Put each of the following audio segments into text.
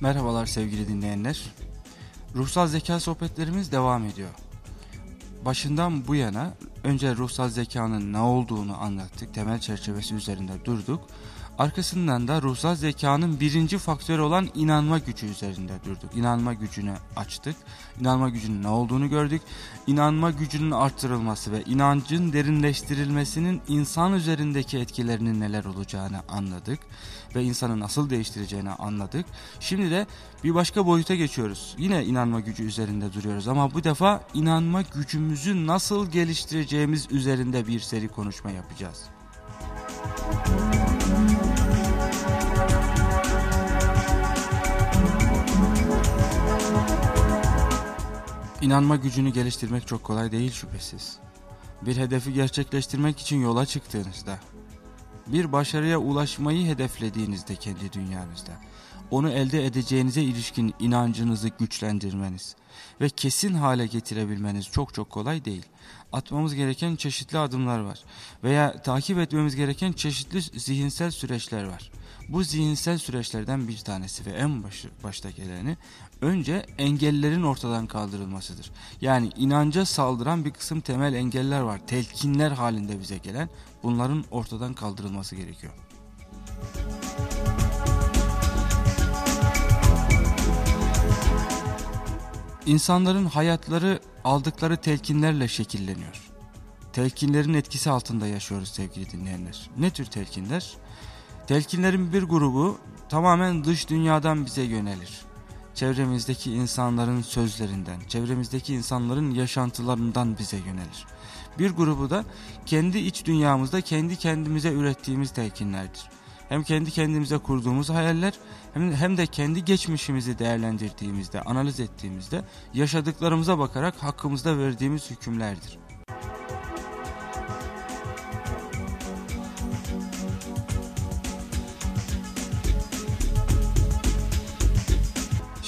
Merhabalar sevgili dinleyenler. Ruhsal zeka sohbetlerimiz devam ediyor. Başından bu yana önce ruhsal zekanın ne olduğunu anlattık, temel çerçevesi üzerinde durduk. Arkasından da ruhsal zekanın birinci faktörü olan inanma gücü üzerinde durduk. İnanma gücünü açtık. İnanma gücünün ne olduğunu gördük. İnanma gücünün arttırılması ve inancın derinleştirilmesinin insan üzerindeki etkilerinin neler olacağını anladık. Ve insanı nasıl değiştireceğini anladık. Şimdi de bir başka boyuta geçiyoruz. Yine inanma gücü üzerinde duruyoruz ama bu defa inanma gücümüzü nasıl geliştireceğimiz üzerinde bir seri konuşma yapacağız. İnanma gücünü geliştirmek çok kolay değil şüphesiz. Bir hedefi gerçekleştirmek için yola çıktığınızda, bir başarıya ulaşmayı hedeflediğinizde kendi dünyanızda, onu elde edeceğinize ilişkin inancınızı güçlendirmeniz ve kesin hale getirebilmeniz çok çok kolay değil. Atmamız gereken çeşitli adımlar var veya takip etmemiz gereken çeşitli zihinsel süreçler var. Bu zihinsel süreçlerden bir tanesi ve en baş, başta geleni önce engellerin ortadan kaldırılmasıdır. Yani inanca saldıran bir kısım temel engeller var. Telkinler halinde bize gelen bunların ortadan kaldırılması gerekiyor. İnsanların hayatları aldıkları telkinlerle şekilleniyor. Telkinlerin etkisi altında yaşıyoruz sevgili dinleyenler. Ne tür telkinler? Telkinlerin bir grubu tamamen dış dünyadan bize yönelir. Çevremizdeki insanların sözlerinden, çevremizdeki insanların yaşantılarından bize yönelir. Bir grubu da kendi iç dünyamızda kendi kendimize ürettiğimiz telkinlerdir. Hem kendi kendimize kurduğumuz hayaller hem, hem de kendi geçmişimizi değerlendirdiğimizde, analiz ettiğimizde yaşadıklarımıza bakarak hakkımızda verdiğimiz hükümlerdir.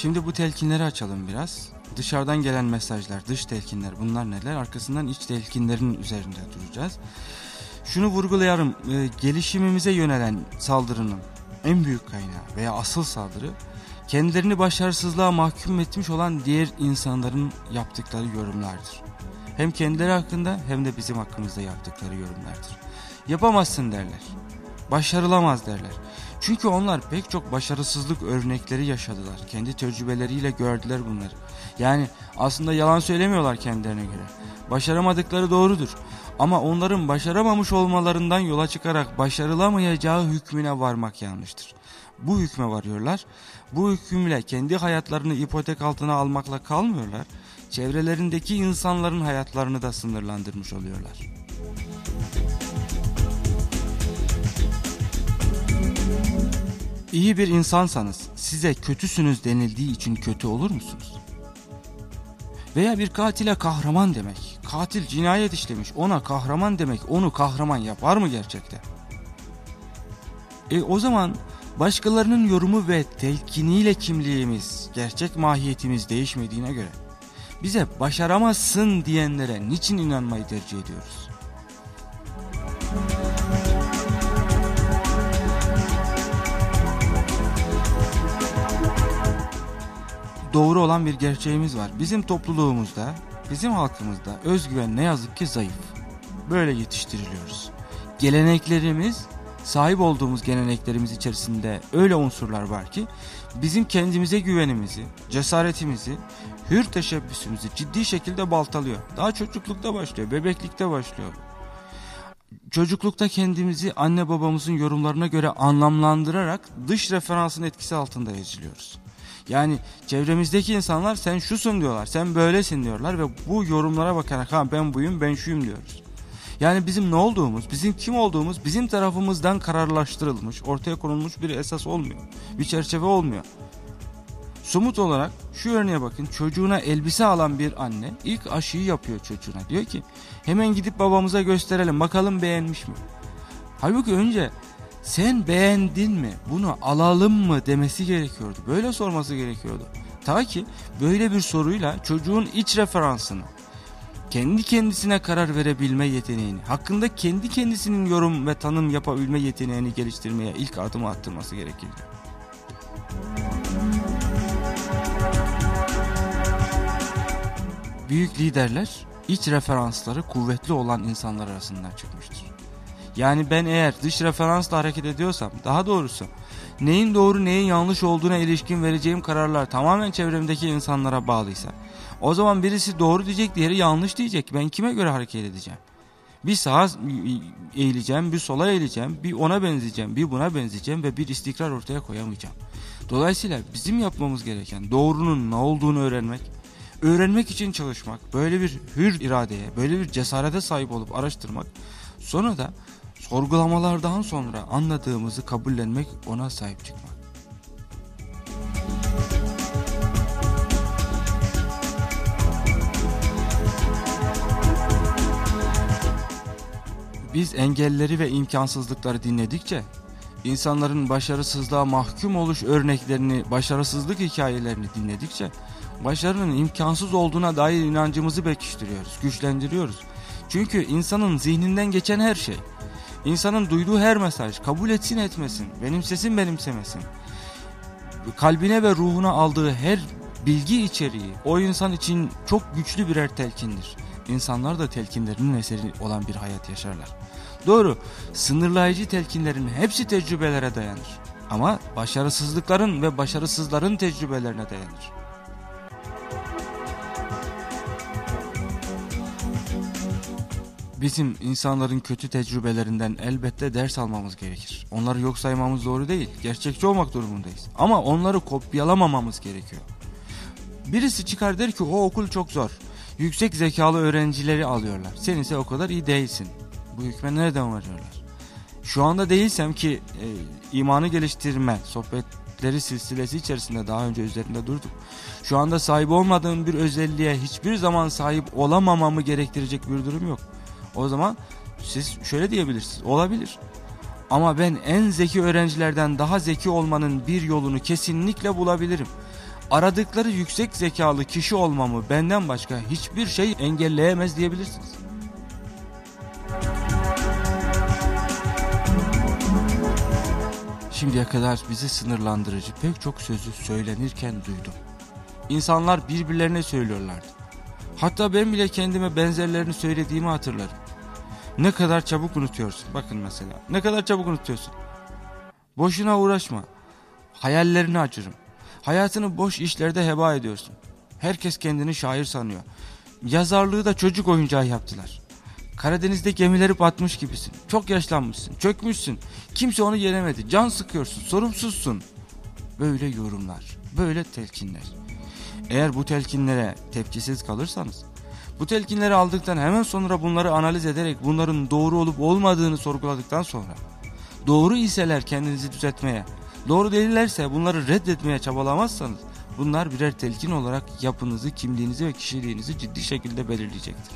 Şimdi bu telkinleri açalım biraz. Dışarıdan gelen mesajlar, dış telkinler bunlar neler? Arkasından iç telkinlerin üzerinde duracağız. Şunu vurgulayarım, e, gelişimimize yönelen saldırının en büyük kaynağı veya asıl saldırı kendilerini başarısızlığa mahkum etmiş olan diğer insanların yaptıkları yorumlardır. Hem kendileri hakkında hem de bizim hakkımızda yaptıkları yorumlardır. Yapamazsın derler. Başarılamaz derler. Çünkü onlar pek çok başarısızlık örnekleri yaşadılar. Kendi tecrübeleriyle gördüler bunları. Yani aslında yalan söylemiyorlar kendilerine göre. Başaramadıkları doğrudur. Ama onların başaramamış olmalarından yola çıkarak başarılamayacağı hükmüne varmak yanlıştır. Bu hükme varıyorlar. Bu hükümle kendi hayatlarını ipotek altına almakla kalmıyorlar. Çevrelerindeki insanların hayatlarını da sınırlandırmış oluyorlar. İyi bir insansanız size kötüsünüz denildiği için kötü olur musunuz? Veya bir katile kahraman demek. Katil cinayet işlemiş ona kahraman demek onu kahraman yapar mı gerçekten? E o zaman başkalarının yorumu ve telkiniyle kimliğimiz, gerçek mahiyetimiz değişmediğine göre bize başaramazsın diyenlere niçin inanmayı tercih ediyoruz? Doğru olan bir gerçeğimiz var. Bizim topluluğumuzda, bizim halkımızda özgüven ne yazık ki zayıf. Böyle yetiştiriliyoruz. Geleneklerimiz, sahip olduğumuz geleneklerimiz içerisinde öyle unsurlar var ki bizim kendimize güvenimizi, cesaretimizi, hür teşebbüsümüzü ciddi şekilde baltalıyor. Daha çocuklukta başlıyor, bebeklikte başlıyor. Çocuklukta kendimizi anne babamızın yorumlarına göre anlamlandırarak dış referansın etkisi altında eziliyoruz. Yani çevremizdeki insanlar sen şusun diyorlar, sen böylesin diyorlar ve bu yorumlara bakarak ha ben buyum, ben şuyum diyoruz. Yani bizim ne olduğumuz, bizim kim olduğumuz bizim tarafımızdan kararlaştırılmış, ortaya konulmuş bir esas olmuyor. Bir çerçeve olmuyor. Somut olarak şu örneğe bakın çocuğuna elbise alan bir anne ilk aşıyı yapıyor çocuğuna. Diyor ki hemen gidip babamıza gösterelim bakalım beğenmiş mi? Halbuki önce sen beğendin mi bunu alalım mı demesi gerekiyordu. Böyle sorması gerekiyordu. Ta ki böyle bir soruyla çocuğun iç referansını, kendi kendisine karar verebilme yeteneğini, hakkında kendi kendisinin yorum ve tanım yapabilme yeteneğini geliştirmeye ilk adımı attırması gerekirdi. Büyük liderler iç referansları kuvvetli olan insanlar arasından çıkmıştır. Yani ben eğer dış referansla hareket ediyorsam daha doğrusu neyin doğru neyin yanlış olduğuna ilişkin vereceğim kararlar tamamen çevremdeki insanlara bağlıysa o zaman birisi doğru diyecek diğeri yanlış diyecek. Ben kime göre hareket edeceğim? Bir sağa eğileceğim, bir sola eğileceğim, bir ona benzeyeceğim, bir buna benzeyeceğim ve bir istikrar ortaya koyamayacağım. Dolayısıyla bizim yapmamız gereken doğrunun ne olduğunu öğrenmek, öğrenmek için çalışmak, böyle bir hür iradeye, böyle bir cesarete sahip olup araştırmak, sonra da sorgulamalardan sonra anladığımızı kabullenmek, ona sahip çıkmak. Biz engelleri ve imkansızlıkları dinledikçe insanların başarısızlığa mahkum oluş örneklerini, başarısızlık hikayelerini dinledikçe başarının imkansız olduğuna dair inancımızı pekiştiriyoruz, güçlendiriyoruz. Çünkü insanın zihninden geçen her şey, insanın duyduğu her mesaj kabul etsin etmesin, benimsesin benimsemesin, kalbine ve ruhuna aldığı her bilgi içeriği o insan için çok güçlü birer telkindir. İnsanlar da telkinlerinin eseri olan bir hayat yaşarlar. Doğru, sınırlayıcı telkinlerin hepsi tecrübelere dayanır. Ama başarısızlıkların ve başarısızların tecrübelerine dayanır. Bizim insanların kötü tecrübelerinden elbette ders almamız gerekir. Onları yok saymamız doğru değil. Gerçekçi olmak durumundayız. Ama onları kopyalamamamız gerekiyor. Birisi çıkar der ki o okul çok zor. Yüksek zekalı öğrencileri alıyorlar. Sen ise o kadar iyi değilsin. Bu hükme nereden varıyorlar? Şu anda değilsem ki e, imanı geliştirme sohbetleri silsilesi içerisinde daha önce üzerinde durduk. Şu anda sahip olmadığım bir özelliğe hiçbir zaman sahip olamamamı gerektirecek bir durum yok. O zaman siz şöyle diyebilirsiniz. Olabilir. Ama ben en zeki öğrencilerden daha zeki olmanın bir yolunu kesinlikle bulabilirim. Aradıkları yüksek zekalı kişi olmamı benden başka hiçbir şey engelleyemez diyebilirsiniz. Şimdiye kadar bizi sınırlandırıcı pek çok sözü söylenirken duydum. İnsanlar birbirlerine söylüyorlardı. Hatta ben bile kendime benzerlerini söylediğimi hatırlarım. Ne kadar çabuk unutuyorsun. Bakın mesela. Ne kadar çabuk unutuyorsun. Boşuna uğraşma. Hayallerini açırım. Hayatını boş işlerde heba ediyorsun. Herkes kendini şair sanıyor. Yazarlığı da çocuk oyuncağı yaptılar. Karadeniz'de gemileri batmış gibisin. Çok yaşlanmışsın, çökmüşsün. Kimse onu yenemedi. Can sıkıyorsun, sorumsuzsun. Böyle yorumlar, böyle telkinler. Eğer bu telkinlere tepkisiz kalırsanız, bu telkinleri aldıktan hemen sonra bunları analiz ederek bunların doğru olup olmadığını sorguladıktan sonra, doğru iseler kendinizi düzeltmeye, doğru değillerse bunları reddetmeye çabalamazsanız, bunlar birer telkin olarak yapınızı, kimliğinizi ve kişiliğinizi ciddi şekilde belirleyecektir.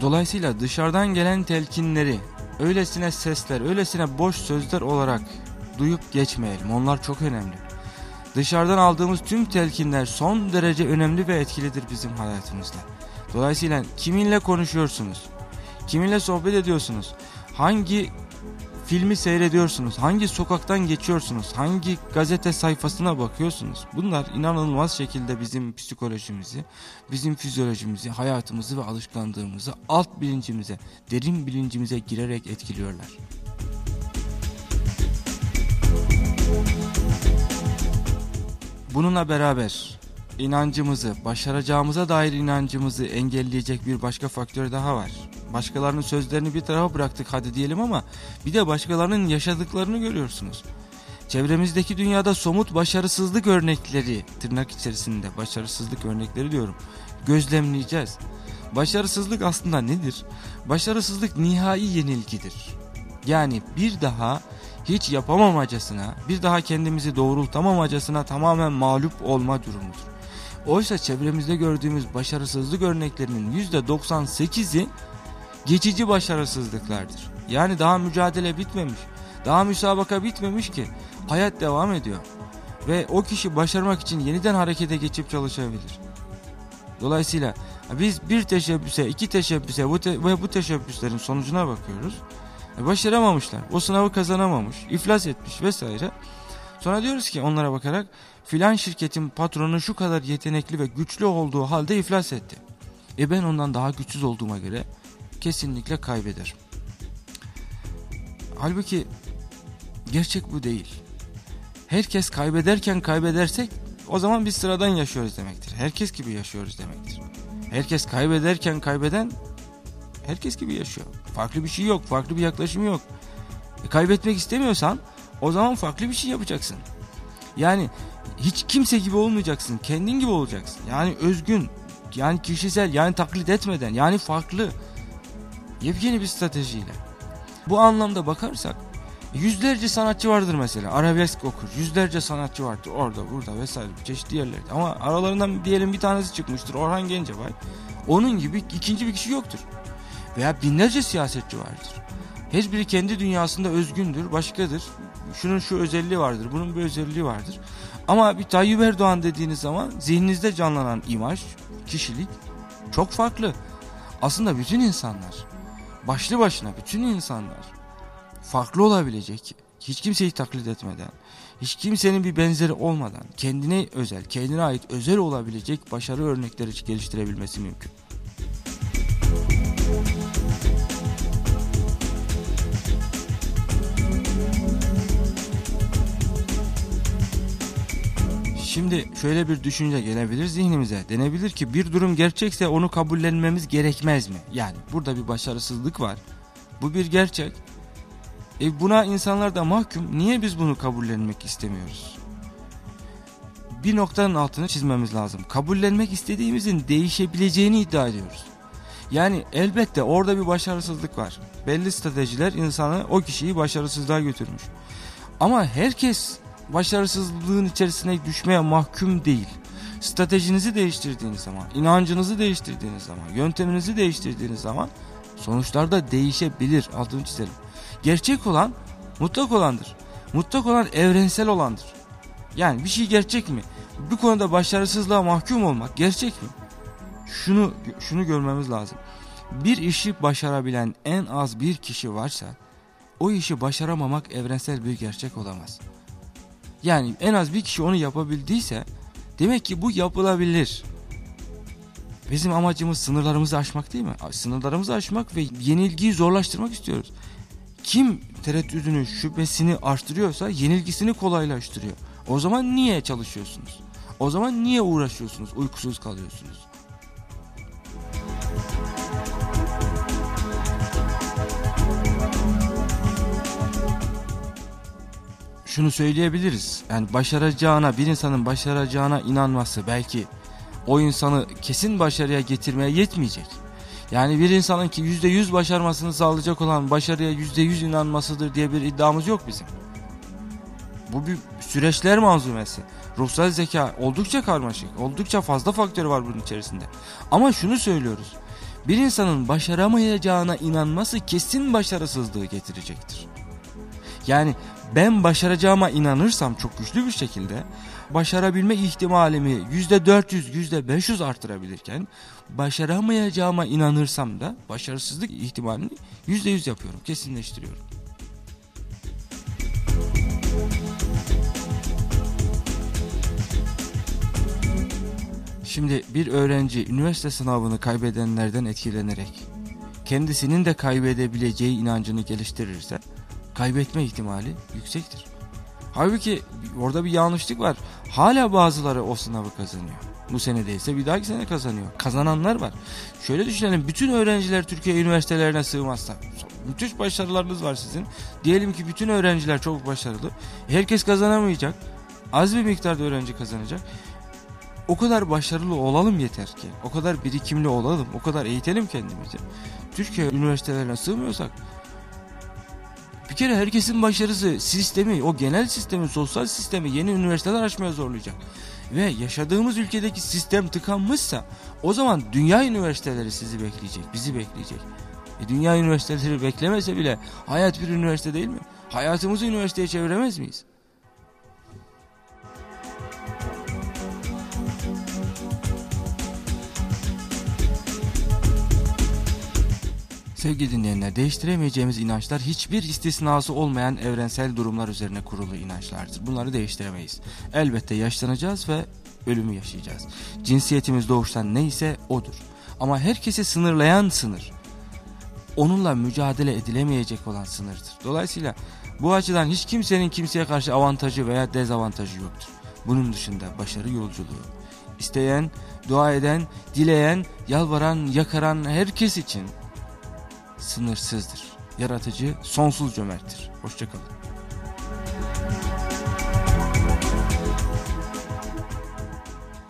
Dolayısıyla dışarıdan gelen telkinleri öylesine sesler, öylesine boş sözler olarak duyup geçmeyelim. Onlar çok önemli. Dışarıdan aldığımız tüm telkinler son derece önemli ve etkilidir bizim hayatımızda. Dolayısıyla kiminle konuşuyorsunuz? Kiminle sohbet ediyorsunuz? Hangi filmi seyrediyorsunuz, hangi sokaktan geçiyorsunuz, hangi gazete sayfasına bakıyorsunuz. Bunlar inanılmaz şekilde bizim psikolojimizi, bizim fizyolojimizi, hayatımızı ve alışkanlığımızı alt bilincimize, derin bilincimize girerek etkiliyorlar. Bununla beraber inancımızı, başaracağımıza dair inancımızı engelleyecek bir başka faktör daha var. Başkalarının sözlerini bir tarafa bıraktık hadi diyelim ama bir de başkalarının yaşadıklarını görüyorsunuz. Çevremizdeki dünyada somut başarısızlık örnekleri, tırnak içerisinde başarısızlık örnekleri diyorum, gözlemleyeceğiz. Başarısızlık aslında nedir? Başarısızlık nihai yenilgidir. Yani bir daha hiç yapamamacasına, bir daha kendimizi doğrultamamacasına tamamen mağlup olma durumudur. Oysa çevremizde gördüğümüz başarısızlık örneklerinin %98'i geçici başarısızlıklardır. Yani daha mücadele bitmemiş, daha müsabaka bitmemiş ki hayat devam ediyor. Ve o kişi başarmak için yeniden harekete geçip çalışabilir. Dolayısıyla biz bir teşebbüse, iki teşebbüse bu te ve bu teşebbüslerin sonucuna bakıyoruz. E başaramamışlar. O sınavı kazanamamış. iflas etmiş vesaire. Sonra diyoruz ki onlara bakarak filan şirketin patronu şu kadar yetenekli ve güçlü olduğu halde iflas etti. E ben ondan daha güçsüz olduğuma göre kesinlikle kaybeder. Halbuki gerçek bu değil. Herkes kaybederken kaybedersek o zaman biz sıradan yaşıyoruz demektir. Herkes gibi yaşıyoruz demektir. Herkes kaybederken kaybeden herkes gibi yaşıyor. Farklı bir şey yok, farklı bir yaklaşım yok. E, kaybetmek istemiyorsan o zaman farklı bir şey yapacaksın. Yani hiç kimse gibi olmayacaksın, kendin gibi olacaksın. Yani özgün, yani kişisel, yani taklit etmeden, yani farklı. Yepyeni bir stratejiyle. Bu anlamda bakarsak yüzlerce sanatçı vardır mesela. Arabesk okur. Yüzlerce sanatçı vardır orada, burada vesaire çeşitli yerlerde. Ama aralarından diyelim bir tanesi çıkmıştır Orhan Gencebay. Onun gibi ikinci bir kişi yoktur. Veya binlerce siyasetçi vardır. Her biri kendi dünyasında özgündür, başkadır. Şunun şu özelliği vardır, bunun bir özelliği vardır. Ama bir Tayyip Erdoğan dediğiniz zaman zihninizde canlanan imaj, kişilik çok farklı. Aslında bütün insanlar, başlı başına bütün insanlar farklı olabilecek, hiç kimseyi taklit etmeden, hiç kimsenin bir benzeri olmadan kendine özel, kendine ait özel olabilecek başarı örnekleri geliştirebilmesi mümkün. Şimdi şöyle bir düşünce gelebilir zihnimize. Denebilir ki bir durum gerçekse onu kabullenmemiz gerekmez mi? Yani burada bir başarısızlık var. Bu bir gerçek. E buna insanlar da mahkum. Niye biz bunu kabullenmek istemiyoruz? Bir noktanın altını çizmemiz lazım. Kabullenmek istediğimizin değişebileceğini iddia ediyoruz. Yani elbette orada bir başarısızlık var. Belli stratejiler insanı o kişiyi başarısızlığa götürmüş. Ama herkes başarısızlığın içerisine düşmeye mahkum değil. Stratejinizi değiştirdiğiniz zaman, inancınızı değiştirdiğiniz zaman, yönteminizi değiştirdiğiniz zaman sonuçlar da değişebilir. Altını çizelim. Gerçek olan mutlak olandır. Mutlak olan evrensel olandır. Yani bir şey gerçek mi? Bu konuda başarısızlığa mahkum olmak gerçek mi? Şunu şunu görmemiz lazım. Bir işi başarabilen en az bir kişi varsa o işi başaramamak evrensel bir gerçek olamaz. Yani en az bir kişi onu yapabildiyse demek ki bu yapılabilir. Bizim amacımız sınırlarımızı aşmak değil mi? Sınırlarımızı aşmak ve yenilgiyi zorlaştırmak istiyoruz. Kim tereddüdünü, şüphesini arttırıyorsa yenilgisini kolaylaştırıyor. O zaman niye çalışıyorsunuz? O zaman niye uğraşıyorsunuz, uykusuz kalıyorsunuz? Şunu söyleyebiliriz. Yani başaracağına, bir insanın başaracağına inanması belki o insanı kesin başarıya getirmeye yetmeyecek. Yani bir insanın ki yüzde yüz başarmasını sağlayacak olan başarıya yüzde yüz inanmasıdır diye bir iddiamız yok bizim. Bu bir süreçler manzumesi. Ruhsal zeka oldukça karmaşık, oldukça fazla faktör var bunun içerisinde. Ama şunu söylüyoruz. Bir insanın başaramayacağına inanması kesin başarısızlığı getirecektir. Yani ben başaracağıma inanırsam çok güçlü bir şekilde başarabilme ihtimalimi %400 %500 artırabilirken başaramayacağıma inanırsam da başarısızlık ihtimalini %100 yapıyorum kesinleştiriyorum. Şimdi bir öğrenci üniversite sınavını kaybedenlerden etkilenerek kendisinin de kaybedebileceği inancını geliştirirse kaybetme ihtimali yüksektir. Halbuki orada bir yanlışlık var. Hala bazıları o sınavı kazanıyor. Bu sene değilse bir dahaki sene kazanıyor. Kazananlar var. Şöyle düşünelim bütün öğrenciler Türkiye üniversitelerine sığmazsa müthiş başarılarınız var sizin. Diyelim ki bütün öğrenciler çok başarılı. Herkes kazanamayacak. Az bir miktarda öğrenci kazanacak. O kadar başarılı olalım yeter ki. O kadar birikimli olalım. O kadar eğitelim kendimizi. Türkiye üniversitelerine sığmıyorsak bir kere herkesin başarısı sistemi, o genel sistemi, sosyal sistemi yeni üniversiteler açmaya zorlayacak. Ve yaşadığımız ülkedeki sistem tıkanmışsa o zaman dünya üniversiteleri sizi bekleyecek, bizi bekleyecek. E dünya üniversiteleri beklemese bile hayat bir üniversite değil mi? Hayatımızı üniversiteye çeviremez miyiz? Sevgili dinleyenler değiştiremeyeceğimiz inançlar hiçbir istisnası olmayan evrensel durumlar üzerine kurulu inançlardır. Bunları değiştiremeyiz. Elbette yaşlanacağız ve ölümü yaşayacağız. Cinsiyetimiz doğuştan neyse odur. Ama herkesi sınırlayan sınır onunla mücadele edilemeyecek olan sınırdır. Dolayısıyla bu açıdan hiç kimsenin kimseye karşı avantajı veya dezavantajı yoktur. Bunun dışında başarı yolculuğu. İsteyen, dua eden, dileyen, yalvaran, yakaran herkes için sınırsızdır. Yaratıcı sonsuz cömerttir. Hoşçakalın.